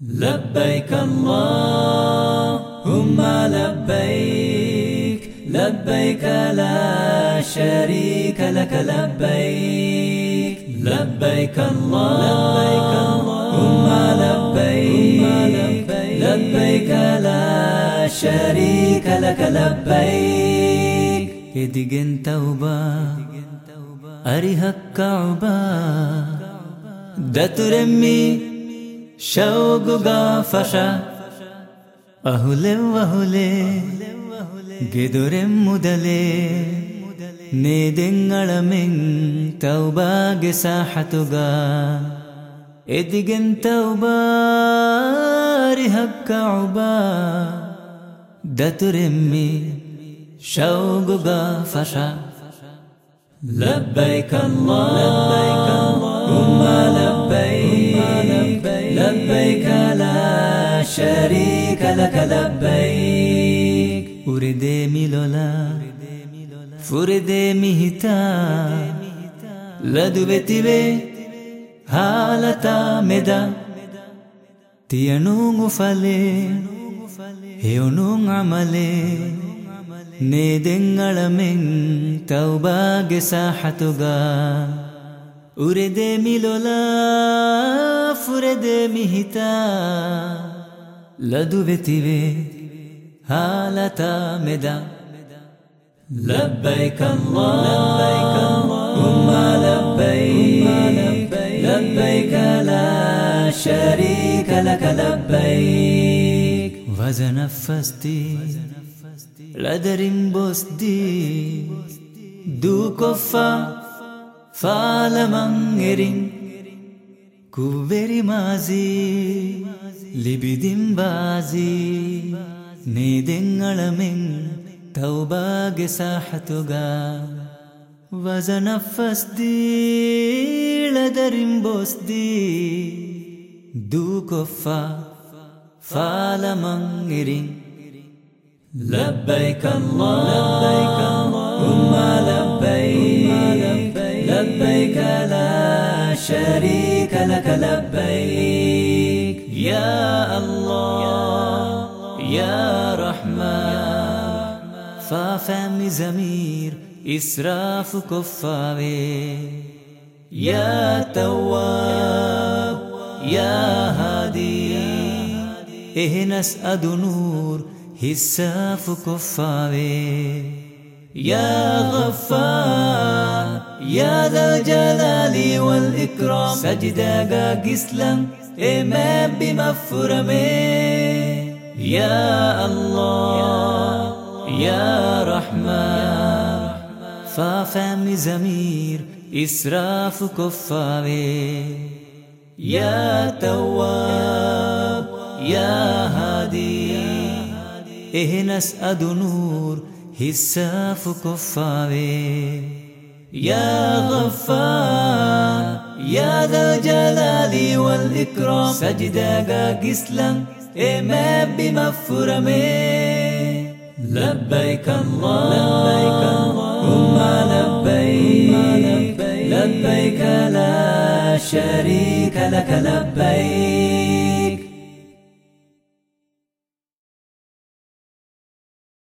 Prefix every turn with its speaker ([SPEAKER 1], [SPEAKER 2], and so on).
[SPEAKER 1] لبيك اللهم لبيك لبيك لا شريك لك لبيك لبيك اللهم لبيك لبيك لا شريك لك لبيك.
[SPEAKER 2] ادقن توبة أريها الكعبة ده ترمي شوق فشا أهل وهل ನೇದೆಂಗಳ ಮೆಂಗ್ ತೌಬಾಗೆ ಸಾಹತುಗ. ಎದಿಗೆನ್ ಹಕ್ಕ ಉಬಾ. ದತುರೆಮ್ಮಿ ಶೌಗುಗ
[SPEAKER 1] ಫಶ. ಲಬ್ಬೈಕ ಲಬ್ಬೈಕ ಉಮ್ಮ ಲಬ್ಬ شريك لك لبيك
[SPEAKER 2] ورديمي لولا فرديمي هتا لدو بتي بي هالتا مدا තියනුං උපලේ හෙවුණුං අමලේ නේදෙංගලමෙන් තවබාගෙ සහතුගා උරෙදෙමිලොලා ෆුරෙදෙමිහිතා لدوبة تيفي هالة مدى
[SPEAKER 1] لبيك الله لبيك اللهم لبيك لبيك لا شريك لك لبيك
[SPEAKER 2] وزن نفستي لدرين بوستي دو كفا فالمنغرين كوبري مازي ലിബിദിം ബാസി നീതെങ്ങളമെൻ തൗബാഗെ സാഹത്തുക വസനഫസ്ദീളതരിംബോസ്ദി ദൂകൊഫ ഫാലമങ്ങിരിൻ
[SPEAKER 1] لبيك اللهم لبيك لبيك لا شريك لك لبيك
[SPEAKER 2] يا الله يا رحمن فافهم زمير إسراف كفاوي يا تواب يا هادي إهنس أدنور حساف كفاوي يا غفار يا ذا الجلال والإكرام سجدا قسلم إمام بمفرمي يا الله يا رحمن. فافهم زمير إسراف كفاوي يا تواب يا هادي. اهنس أدنور حساف كفاوي يا غفار يا ذا الجلال والإكرام. سجدا قسلم إمام بمفرمي
[SPEAKER 1] لبيك اللهم لبيك. لبيك لا شريك لك لبيك.